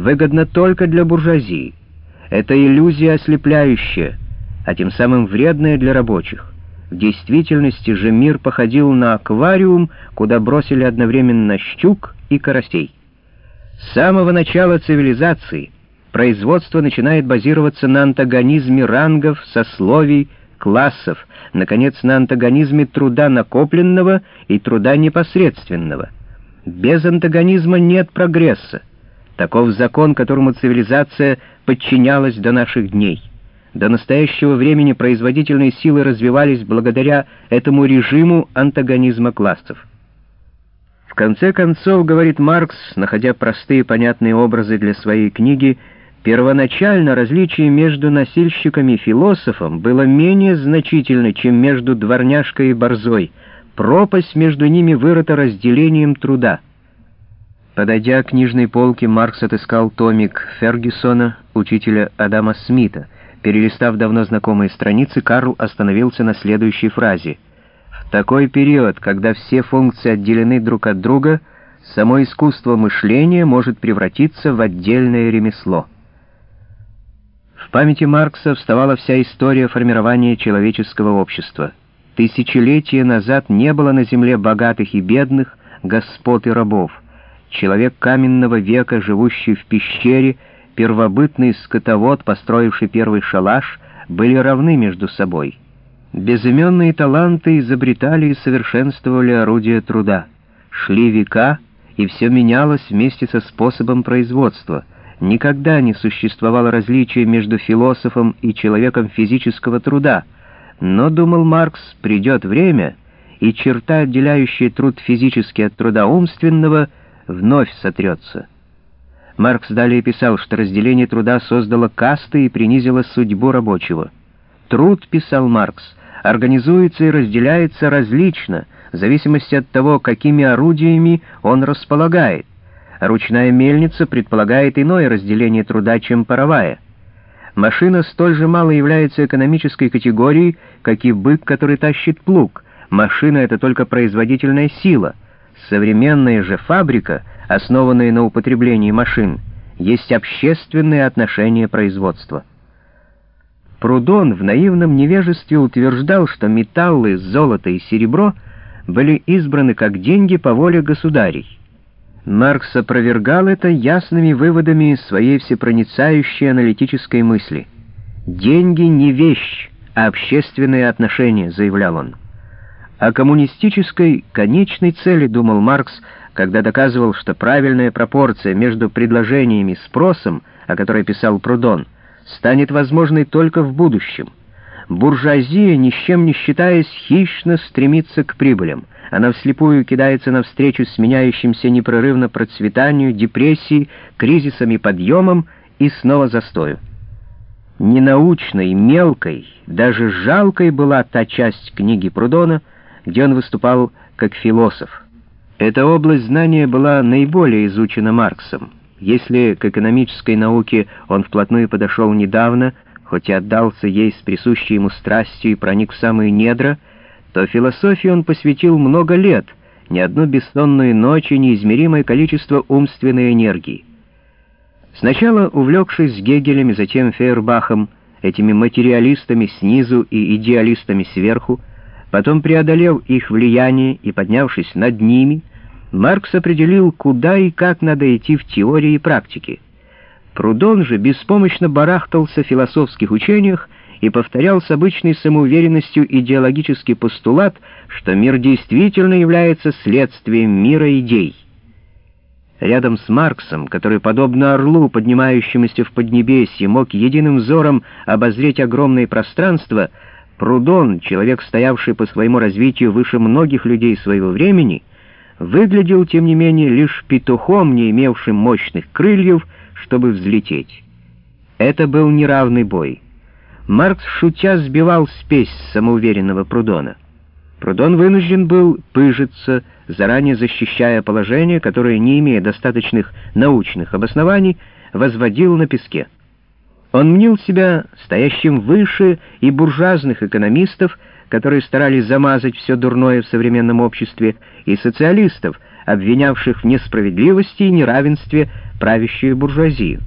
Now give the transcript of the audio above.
выгодно только для буржуазии. Это иллюзия ослепляющая, а тем самым вредная для рабочих. В действительности же мир походил на аквариум, куда бросили одновременно щук и карасей. С самого начала цивилизации производство начинает базироваться на антагонизме рангов, сословий, классов, наконец, на антагонизме труда накопленного и труда непосредственного. Без антагонизма нет прогресса. Таков закон, которому цивилизация подчинялась до наших дней. До настоящего времени производительные силы развивались благодаря этому режиму антагонизма классов. В конце концов, говорит Маркс, находя простые понятные образы для своей книги, первоначально различие между носильщиками и философом было менее значительно, чем между дворняжкой и борзой. Пропасть между ними вырыта разделением труда. Подойдя к книжной полке, Маркс отыскал томик Фергюсона, учителя Адама Смита. Перелистав давно знакомые страницы, Карл остановился на следующей фразе. «В такой период, когда все функции отделены друг от друга, само искусство мышления может превратиться в отдельное ремесло». В памяти Маркса вставала вся история формирования человеческого общества. Тысячелетия назад не было на земле богатых и бедных, господ и рабов — человек каменного века, живущий в пещере, первобытный скотовод, построивший первый шалаш, были равны между собой. Безыменные таланты изобретали и совершенствовали орудия труда. Шли века, и все менялось вместе со способом производства. Никогда не существовало различия между философом и человеком физического труда. Но, думал Маркс, придет время, и черта, отделяющая труд физический от труда умственного — вновь сотрется. Маркс далее писал, что разделение труда создало касты и принизило судьбу рабочего. Труд, писал Маркс, организуется и разделяется различно, в зависимости от того, какими орудиями он располагает. Ручная мельница предполагает иное разделение труда, чем паровая. Машина столь же мало является экономической категорией, как и бык, который тащит плуг. Машина — это только производительная сила — Современная же фабрика, основанная на употреблении машин, есть общественное отношение производства. Прудон в наивном невежестве утверждал, что металлы, золото и серебро были избраны как деньги по воле государей. Маркс опровергал это ясными выводами своей всепроницающей аналитической мысли. «Деньги не вещь, а общественные отношения», — заявлял он. О коммунистической конечной цели думал Маркс, когда доказывал, что правильная пропорция между предложениями и спросом, о которой писал Прудон, станет возможной только в будущем. Буржуазия, ни с чем не считаясь, хищно стремится к прибылям. Она вслепую кидается навстречу сменяющимся непрерывно процветанию, депрессии, кризисам и подъемам и снова застою. Ненаучной, мелкой, даже жалкой была та часть книги Прудона, где он выступал как философ. Эта область знания была наиболее изучена Марксом. Если к экономической науке он вплотную подошел недавно, хоть и отдался ей с присущей ему страстью и проник в самые недра, то философии он посвятил много лет, ни одну бессонную ночь и неизмеримое количество умственной энергии. Сначала увлекшись Гегелем и затем Фейербахом, этими материалистами снизу и идеалистами сверху, Потом, преодолев их влияние и поднявшись над ними, Маркс определил, куда и как надо идти в теории и практике. Прудон же беспомощно барахтался в философских учениях и повторял с обычной самоуверенностью идеологический постулат, что мир действительно является следствием мира идей. Рядом с Марксом, который, подобно орлу, поднимающемуся в Поднебесье, мог единым взором обозреть огромное пространство — Прудон, человек, стоявший по своему развитию выше многих людей своего времени, выглядел, тем не менее, лишь петухом, не имевшим мощных крыльев, чтобы взлететь. Это был неравный бой. Маркс, шутя, сбивал спесь самоуверенного Прудона. Прудон вынужден был пыжиться, заранее защищая положение, которое, не имея достаточных научных обоснований, возводил на песке. Он мнил себя стоящим выше и буржуазных экономистов, которые старались замазать все дурное в современном обществе, и социалистов, обвинявших в несправедливости и неравенстве правящую буржуазию.